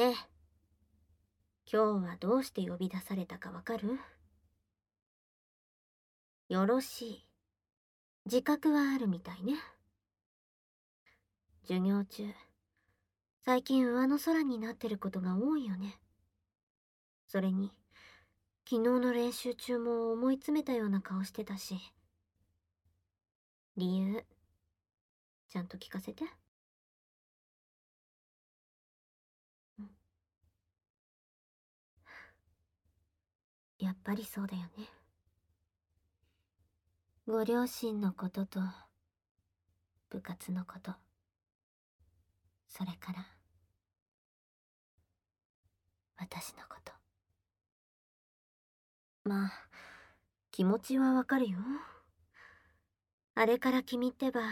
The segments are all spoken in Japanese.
ね。え今日はどうして呼び出されたかわかる？よろしい。自覚はあるみたいね。授業中。最近上の空になってることが多いよね。それに昨日の練習中も思い詰めたような顔してたし。理由ちゃんと聞かせて。やっぱりそうだよね。ご両親のことと部活のことそれから私のこと。まあ気持ちはわかるよ。あれから君ってば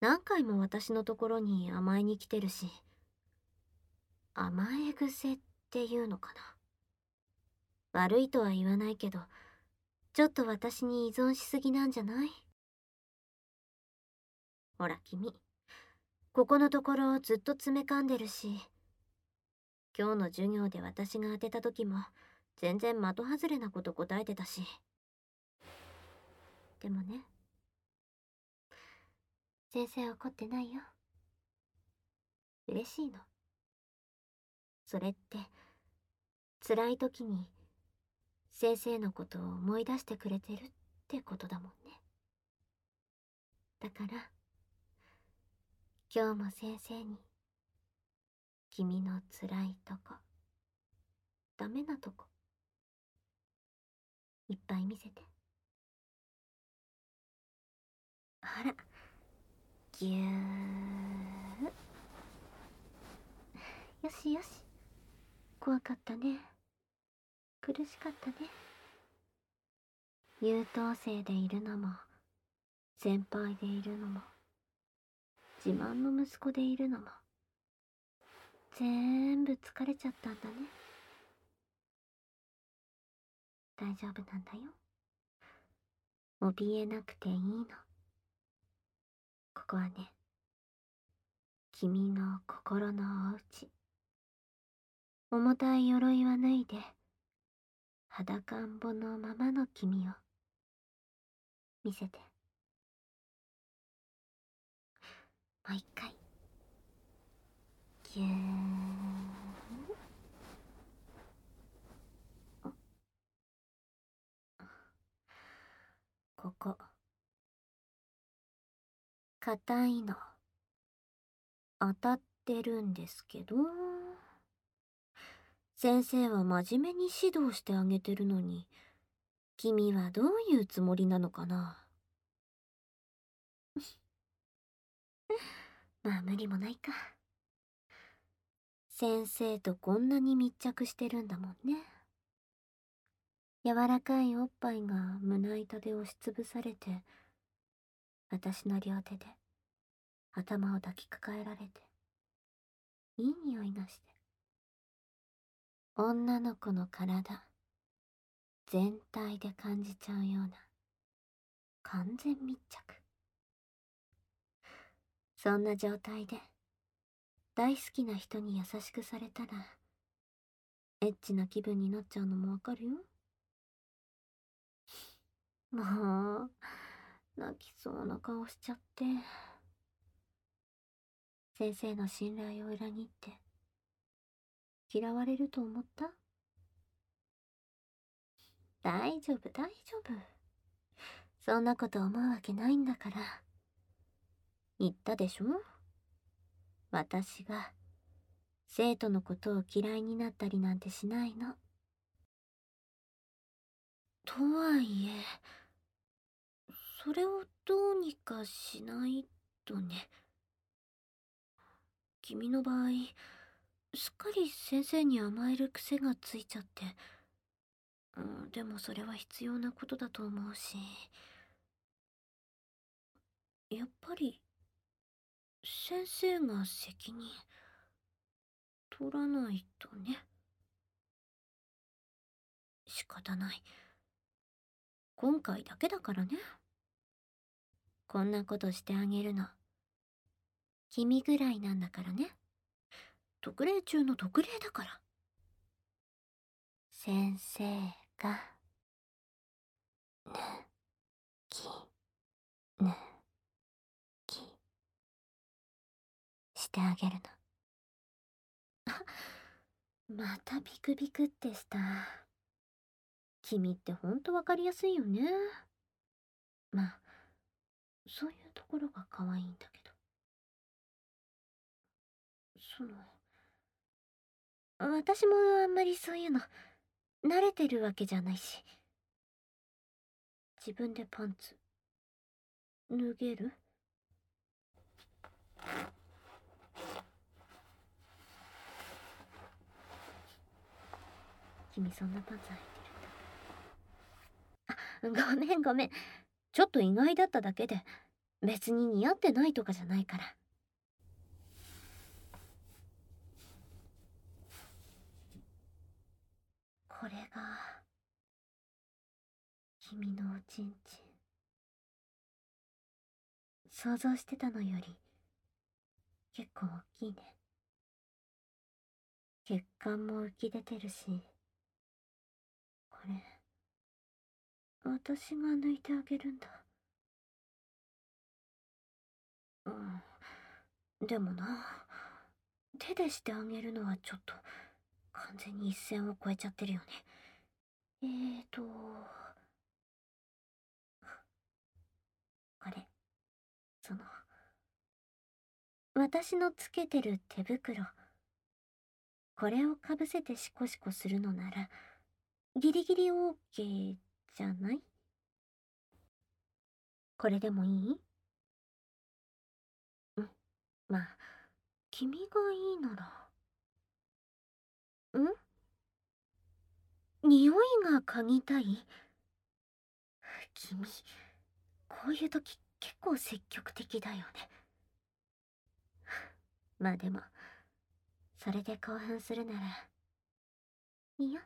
何回も私のところに甘えに来てるし甘え癖っていうのかな。悪いとは言わないけどちょっと私に依存しすぎなんじゃない？ほら君。ここのところずっと詰め噛んでるし。今日の授業で私が当てた時も全然的外れなこと答えてたし。でもね。先生怒ってないよ。嬉しいの。それって辛い時に先生のことを思い出してくれてるってことだもんね。だから今日も先生に君の辛いとこダメなとこいっぱい見せて。あらぎゅー。よしよし。怖かったね。苦しかったね。優等生でいるのも先輩でいるのも自慢の息子でいるのも全部疲れちゃったんだね。大丈夫なんだよ。怯えなくていいの。ここはね君の心のおうち重たい鎧は脱いで裸んぼのままの君を。見せて。もう一回。ぎゅーここ。硬いの。当たってるんですけど。先生は真面目に指導してあげてるのに、君はどういうつもりなのかな？まあ無理もないか。先生とこんなに密着してるんだもんね。柔らかいおっぱいが胸板で押しつぶされて、私の両手で頭を抱きかかえられて、いい匂いがして。女の子の体全体で感じちゃうような完全密着。そんな状態で大好きな人に優しくされたらエッチな気分になっちゃうのもわかるよ。もう泣きそうな顔しちゃって先生の信頼を裏切って嫌われると思った？大丈夫大丈夫。そんなこと思うわけないんだから。言ったでしょ？私が生徒のことを嫌いになったりなんてしないの。とはいえそれをどうにかしないとね。君の場合すっかり先生に甘える癖がついちゃって、うん、でもそれは必要なことだと思うし。やっぱり先生が責任取らないとね。仕方ない。今回だけだからね。こんなことしてあげるの。君ぐらいなんだからね。特例中の特例だから。先生が、ぬ、き、ぬ、き、してあげるの。あ、またビクビクってした。君ってほんとわかりやすいよね。まあ、そういうところが可愛いんだけど。その、私もあんまりそういうの、慣れてるわけじゃないし。自分でパンツ、脱げる？君そんなパンツ履いてるんだ。あ、ごめんごめん。ちょっと意外だっただけで、別に似合ってないとかじゃないから。これが、君のおちんちん。想像してたのより、結構大きいね。血管も浮き出てるし、これ、私が抜いてあげるんだ。うん。でもな、手でしてあげるのはちょっと、完全に一線を越えちゃってるよね。えーと、これ、その、私のつけてる手袋。これをかぶせてシコシコするのなら、ギリギリ OK じゃない？これでもいい？うん。まあ、君がいいなら。ん？匂いが嗅ぎたい？君、こういう時結構積極的だよね。まあでも、それで興奮するなら、いや。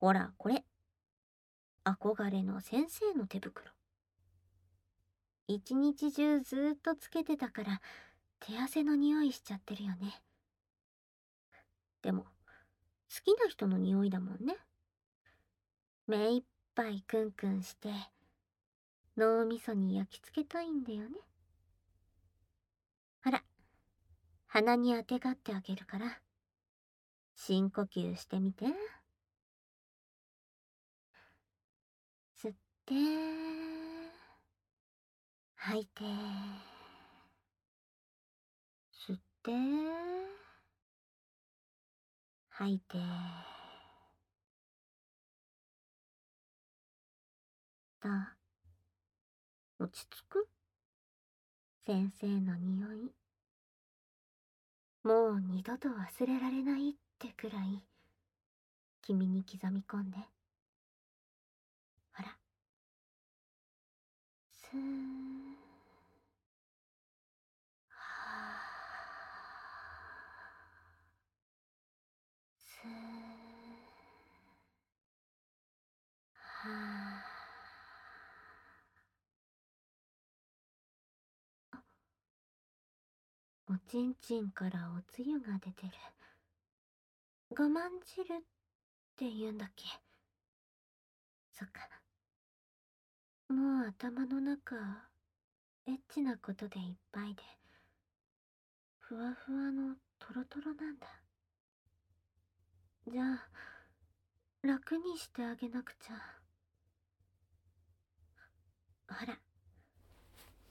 ほら、これ。憧れの先生の手袋。一日中ずっとつけてたから、手汗の匂いしちゃってるよね。でも、好きな人の匂いだもんね。目いっぱいクンクンして、脳みそに焼き付けたいんだよね。ほら、鼻にあてがってあげるから、深呼吸してみて。吸って、吐いて、吸って、吐いて。どう落ち着く？先生の匂い。もう二度と忘れられないってくらい。君に刻み込んで。ほら。スー。おちんちんからおつゆが出てる。我慢汁って言うんだっけ？そっか。もう頭の中、エッチなことでいっぱいで、ふわふわのトロトロなんだ。じゃあ、楽にしてあげなくちゃ。ほら、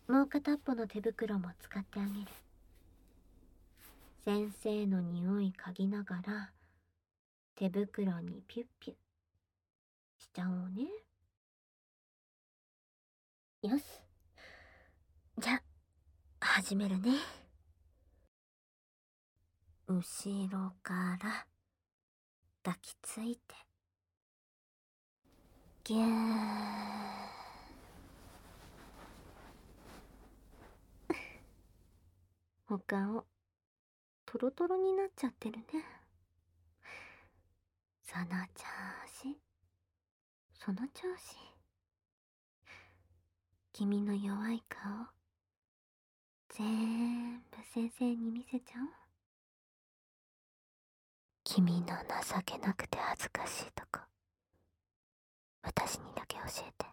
もう片っぽの手袋も使ってあげる。先生の匂い嗅ぎながら、手袋にピュッピュしちゃおうね。よし。じゃ、始めるね。後ろから抱きついて、ぎゅー。他をトロトロになっちゃってるね。その調子。その調子。君の弱い顔、全部先生に見せちゃおう君の情けなくて恥ずかしいとこ私にだけ教えて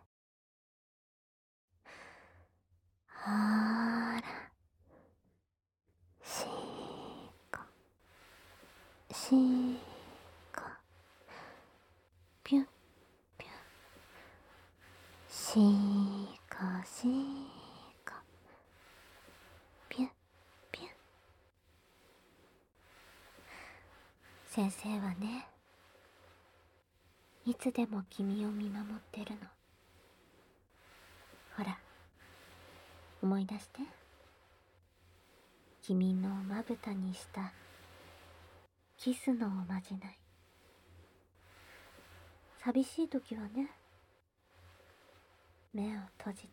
ほーらしーしーこぴゅぴゅしーこしーこぴゅぴゅ先生はねいつでも君を見守ってるの。ほら思い出して。君のまぶたにしたキスのおまじない。寂しい時はね目を閉じて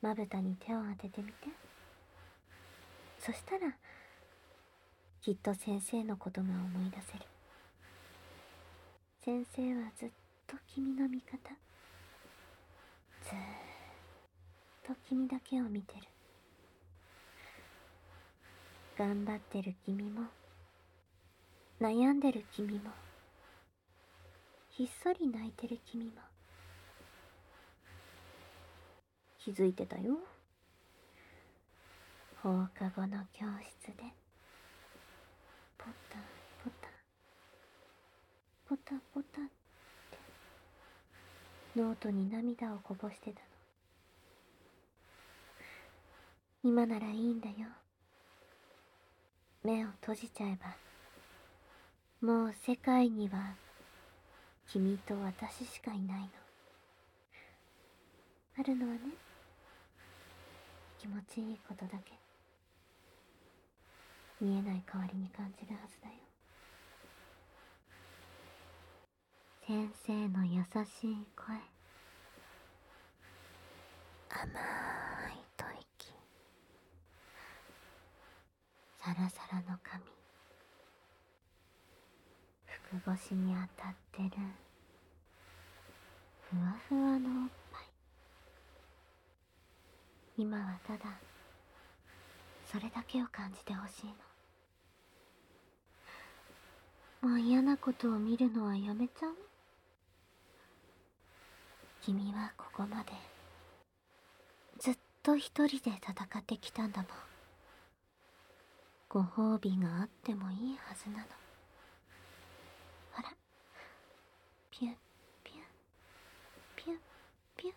まぶたに手を当ててみて。そしたらきっと先生のことが思い出せる。先生はずっと君の味方。ずっと君だけを見てる。頑張ってる君も悩んでる君もひっそり泣いてる君も気づいてたよ。放課後の教室で。ポタポタポタポタって。ノートに涙をこぼしてたの。今ならいいんだよ。目を閉じちゃえばもう世界には君と私しかいないの。あるのはね気持ちいいことだけ。見えない代わりに感じるはずだよ。先生の優しい声。甘い吐息サラサラの髪。服越しに当たってる。ふわふわのおっぱい。今はただそれだけを感じてほしいの。もう嫌なことを見るのはやめちゃう？君はここまでずっと一人で戦ってきたんだもん。ご褒美があってもいいはずなの。ほら。ピュッピュッピュッピュッ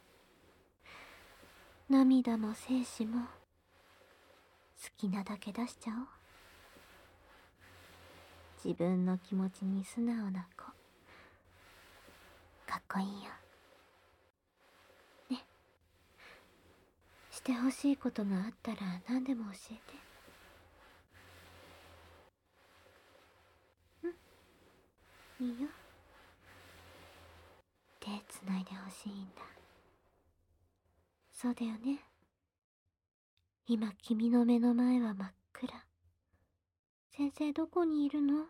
涙も精子も好きなだけ出しちゃおう。自分の気持ちに素直な子。かっこいいよ。ね。してほしいことがあったら何でも教えてうんいいよ。手つないでほしいんだ。そうだよね。今君の目の前は真っ暗。先生どこにいるの？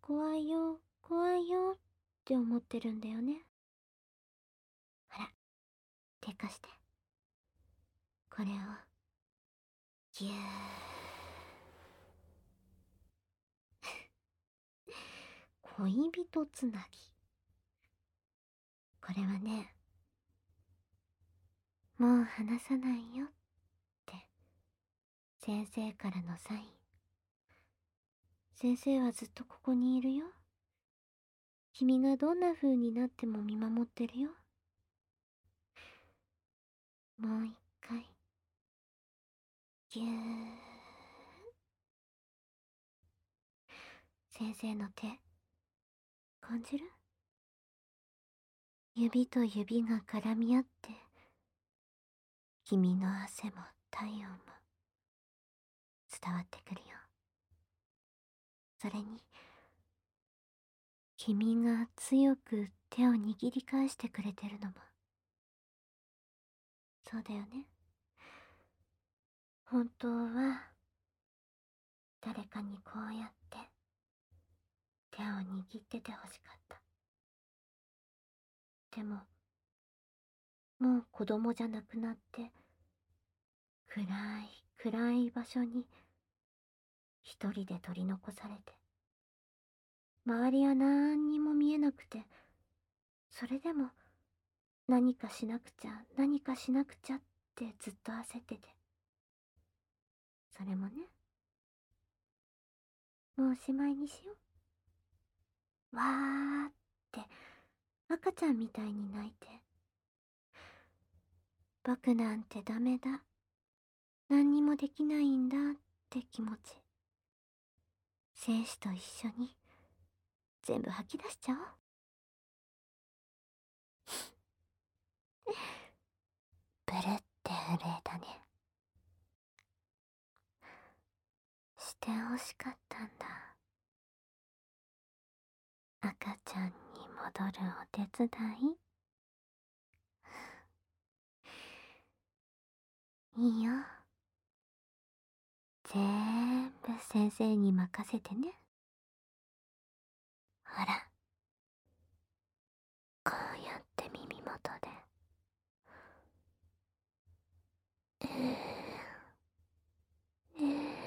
怖いよ。怖いよ。って思ってるんだよね。ほら手貸して。これをぎゅー恋人つなぎ。これはねもう話さないよって先生からのサイン。先生はずっとここにいるよ。君がどんな風になっても見守ってるよ。もう一回ぎゅー。先生の手感じる？指と指が絡み合って君の汗も体温も伝わってくるよ。それに君が強く手を握り返してくれてるのもそうだよね。本当は誰かにこうやって手を握っててほしかった。でももう子供じゃなくなって暗い暗い場所に一人で取り残されて。周りは何にも見えなくてそれでも何かしなくちゃ何かしなくちゃってずっと焦ってて。それもねもうおしまいにしよう。わーって赤ちゃんみたいに泣いて。僕なんてダメだ。何にもできないんだって気持ち。精子と一緒に全部吐き出しちゃおう。ブルって震えたね。してほしかったんだ。赤ちゃんに戻るお手伝い？いいよ。全部先生に任せてね。ほら。こうやって耳元で。えー、えー、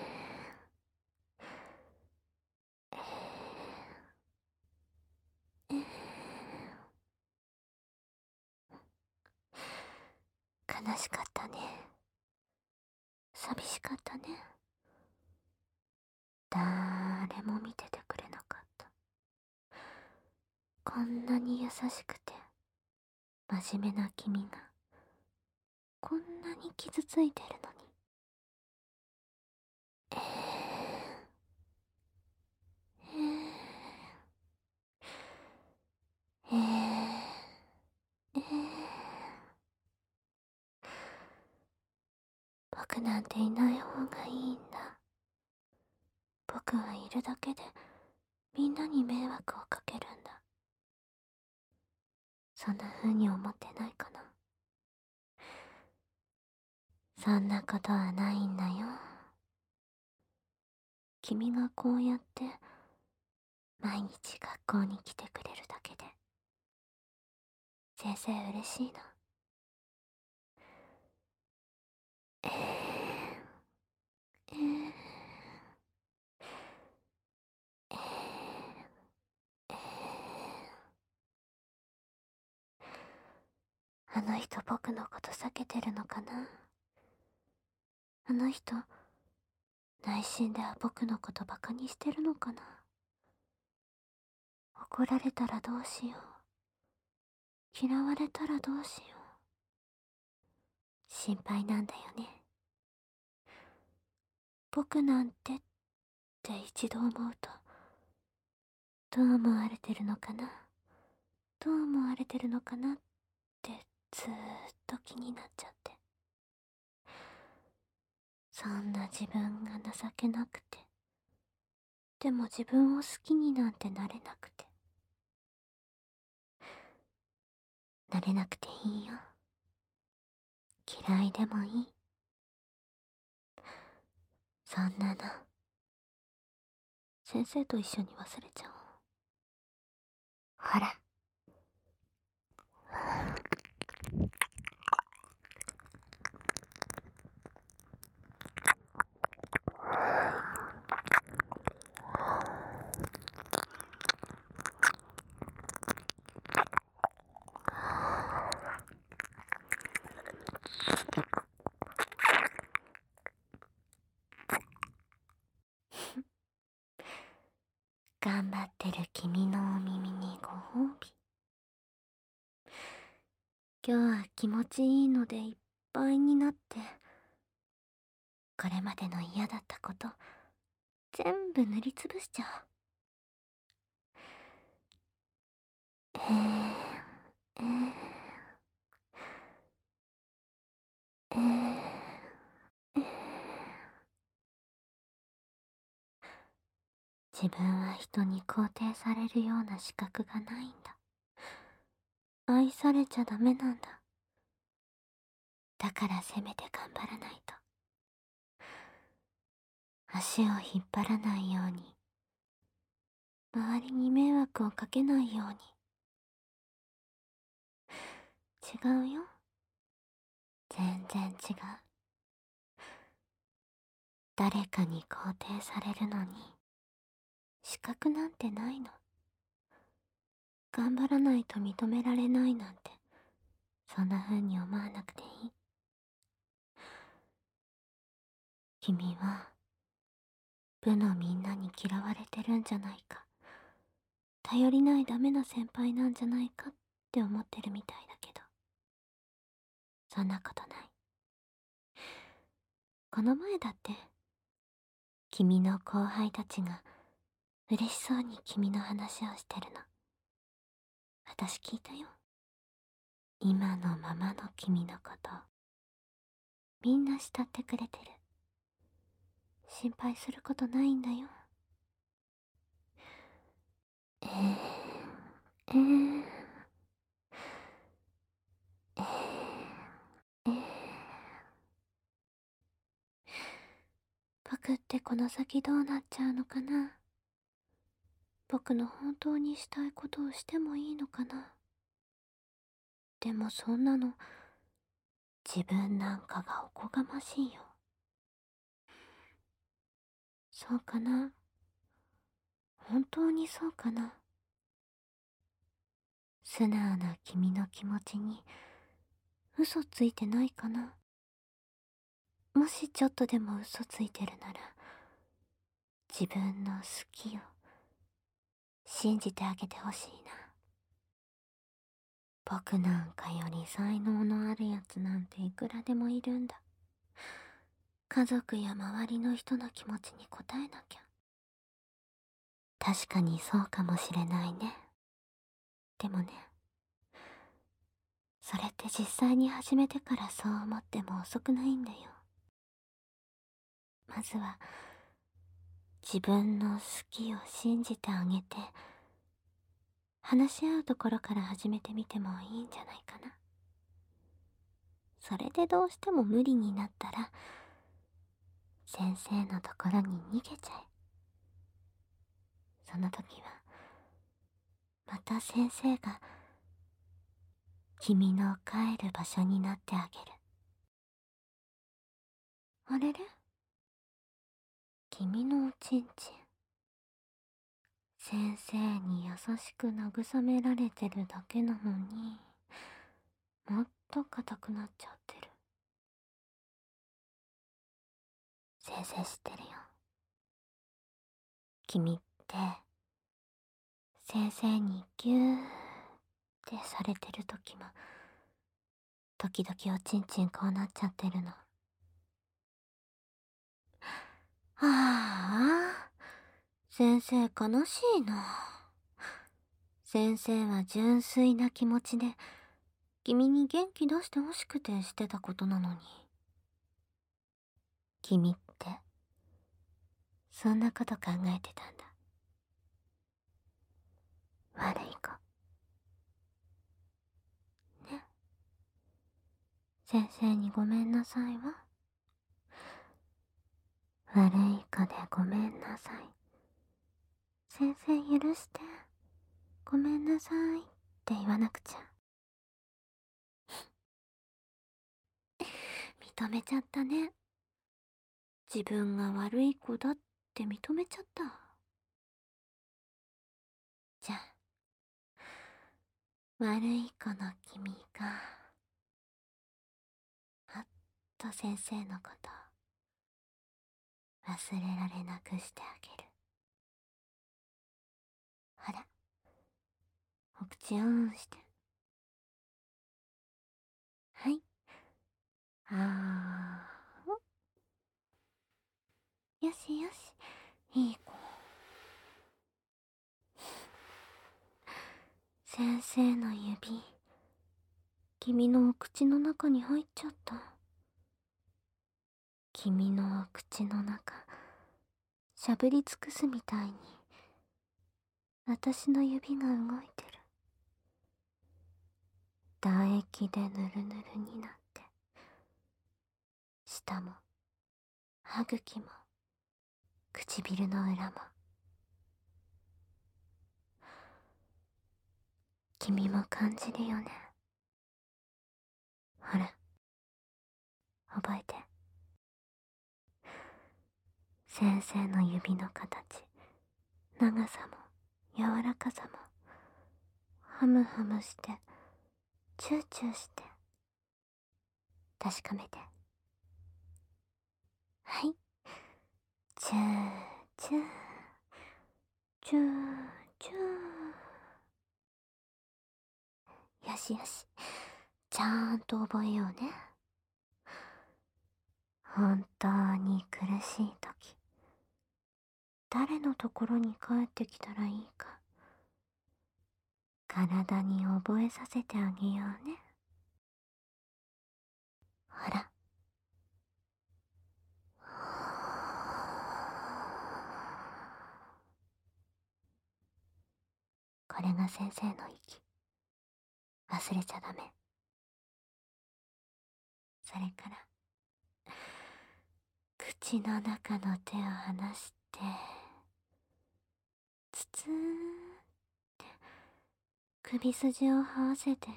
悲しかったね。寂しかったね。誰も見ててくれなかった。こんなに優しくて真面目な君がこんなに傷ついてるのにえー、えー、えー、えー、僕なんていない方がいいんだ。僕はいるだけでみんなに迷惑をかけるんだ。そんな風に思ってないかな。そんなことはないんだよ。君がこうやって毎日学校に来てくれるだけで。先生嬉しいな。えー、えーあの人僕のこと避けてるのかな？あの人内心では僕のことバカにしてるのかな？怒られたらどうしよう。嫌われたらどうしよう。心配なんだよね。僕なんてって一度思うとどう思われてるのかな？どう思われてるのかなってずーっと気になっちゃって。そんな自分が情けなくて。でも自分を好きになんてなれなくて。なれなくていいよ。嫌いでもいい。残念。先生と一緒に忘れちゃおう。ほら頑張ってる君のお耳にご褒美今日は気持ちいいのでいっぱいになってこれまでの嫌だったこと全部塗りつぶしちゃう。えー、えー、えー、えー、自分は人に肯定されるような資格がないんだ。愛されちゃダメなんだ。だからせめて頑張らないと。足を引っ張らないように。周りに迷惑をかけないように。違うよ。全然違う。誰かに肯定されるのに。資格なんてないの。頑張らないと認められないなんて。そんな風に思わなくていい。君は部のみんなに嫌われてるんじゃないか。頼りないダメな先輩なんじゃないかって思ってるみたいだけど。そんなことない。この前だって君の後輩たちが嬉しそうに君の話をしてるの。私聞いたよ。今のままの君のこと。みんな慕ってくれてる。心配することないんだよ。えー、えー、えー、えー、僕ってこの先どうなっちゃうのかな？僕の本当にしたいことをしてもいいのかな？でもそんなの自分なんかがおこがましいよ。そうかな。本当にそうかな。素直な君の気持ちに嘘ついてないかな。もしちょっとでも嘘ついてるなら自分の好きを信じてあげてほしいな。僕なんかより才能のあるやつなんていくらでもいるんだ。家族や周りの人の気持ちに応えなきゃ。確かにそうかもしれないね。でもねそれって実際に始めてからそう思っても遅くないんだよ。まずは自分の好きを信じてあげて話し合うところから始めてみてもいいんじゃないかな。それでどうしても無理になったら先生のところに逃げちゃえ。その時はまた先生が君の帰る場所になってあげる。あれれ？君のおちんちん。先生に優しく慰められてるだけなのにもっと硬くなっちゃってる。先生知ってるよ君って先生にギューってされてる時も時々おちんちんこうなっちゃってるのああ、先生悲しいな。先生は純粋な気持ちで、君に元気出してほしくてしてたことなのに。君って、そんなこと考えてたんだ。悪い子。ね。先生にごめんなさいわ。悪い子でごめんなさい。先生許して。ごめんなさいって言わなくちゃ。認めちゃったね。自分が悪い子だっって認めちゃった。じゃあ、悪い子の君が、もっと先生のこと忘れられなくしてあげる。ほらお口オンして。はい。あー。よしよし。いい子。先生の指。君のお口の中に入っちゃった。君のお口の中。しゃぶり尽くすみたいに。私の指が動いてる。唾液でぬるぬるになって。舌も歯茎も唇の裏も。君も感じるよね。ほら。覚えて。先生の指の形。長さも柔らかさも。ハムハムしてチューチューして。確かめて。はい。チューチューチューチュー。よしよし。ちゃんと覚えようね。本当に苦しい時。誰のところに帰ってきたらいいか。体に覚えさせてあげようね。ほら。これが先生の息。忘れちゃダメ。それから口の中の手を離してつつーって首筋を這わせて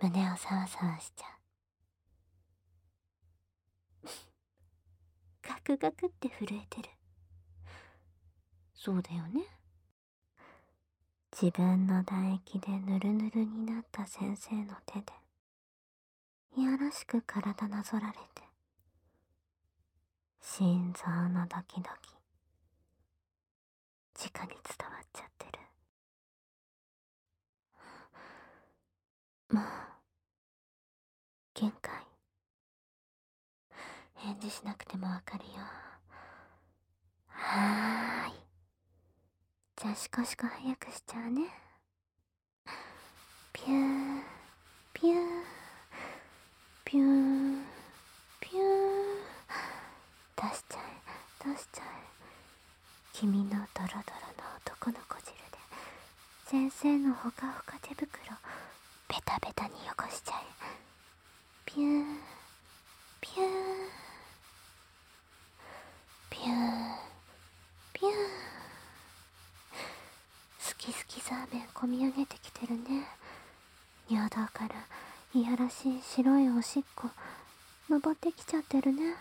胸をさわさわしちゃう。ガクガクって震えてる。そうだよね。自分の唾液でぬるぬるになった先生の手でいやらしく体なぞられて心臓のドキドキ直に伝わっちゃってる。もう限界。返事しなくてもわかるよ。はーい。じゃあシコシコ早くしちゃうね。ピューピューピューピュー。出しちゃえ出しちゃえ。君のドロドロの男の子汁で先生のほかほか手袋ベタベタに汚しちゃえ。ピューピューピューピュー好き好きザーメンこみ上げてきてるね。尿道からいやらしい白いおしっこ登ってきちゃってるね。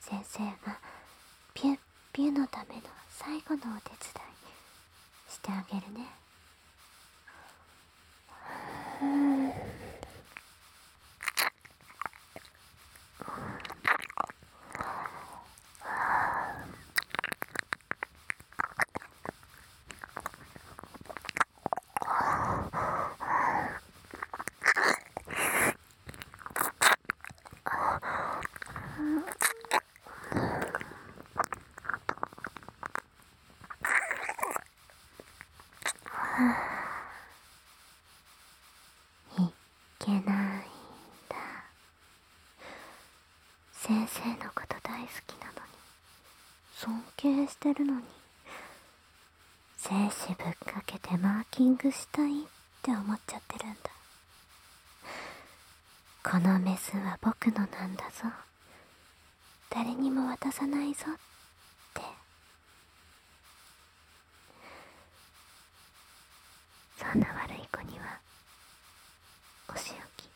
先生がピュッピュのための最後のお手伝いしてあげるねいけないんだ先生のこと大好きなのに。尊敬してるのに。精子ぶっかけてマーキングしたいって思っちゃってるんだ。このメスは僕のなんだぞ。誰にも渡さないぞ。ってそんな悪い子にはお仕置き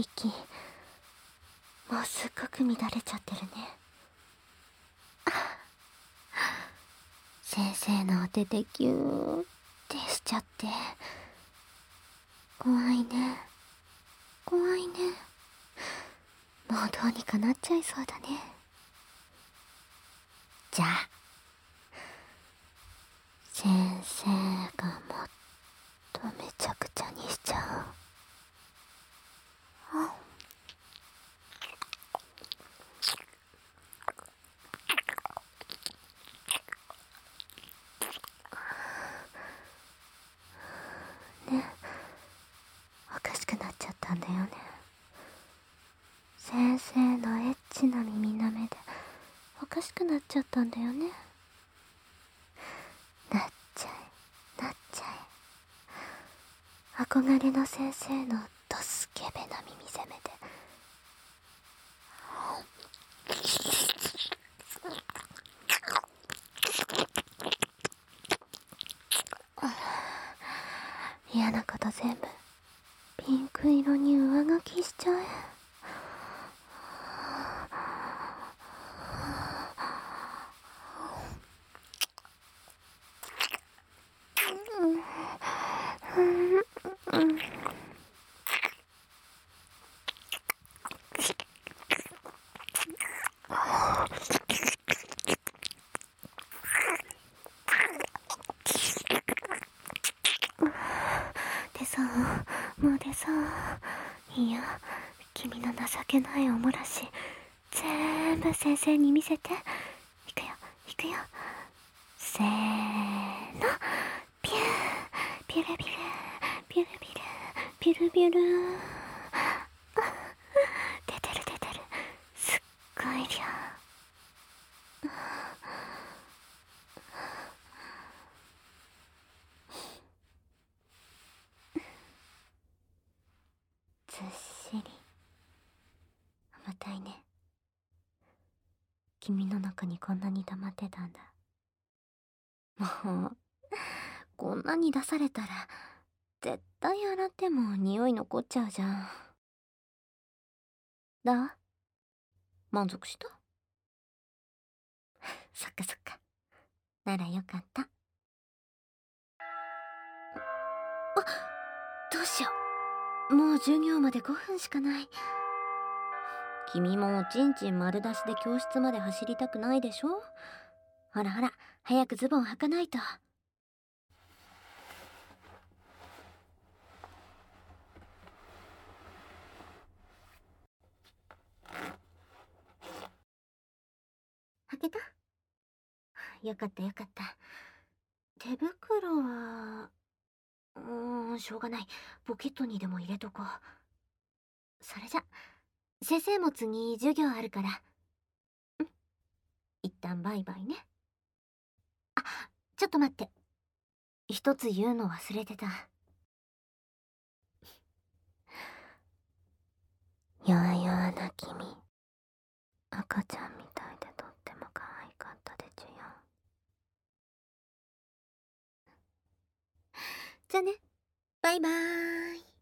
息もうすっごく乱れちゃってるね先生のお手でギューってしちゃって。怖いね。怖いね。もうどうにかなっちゃいそうだねじゃあ先生がもっとめちゃくちゃにしちゃうねだよね。先生のエッチな耳なめでおかしくなっちゃったんだよね。なっちゃえなっちゃえ。憧れの先生のドスケベな耳攻めで嫌なこと全部ピンク色に上書きしちゃえ。でさもうでさ。いや君の情けないおもらし全部先生に見せて。いくよいくよ。せーの。ピューピュルピュルピュルピュルピュルピュル出てる出てる。すっごい量ずっしり重たいね君の中にこんなに溜まってたんだ。もうこんなに出されたら絶対洗っても匂い残っちゃうじゃん。どう満足した？そっかそっか。ならよかった。あどうしよう。もう授業まで5分しかない。君もおちんちん丸出しで教室まで走りたくないでしょ？ほらほら早くズボン履かないと。履けた？よかったよかった。手袋はうーんしょうがない。ポケットにでも入れとこう。それじゃ。先生も次授業あるから。ん。一旦バイバイね。あちょっと待って。一つ言うの忘れてた。弱々な君。赤ちゃんみたいでとっても可愛かったでちゅよ。じゃあね。バイバーイ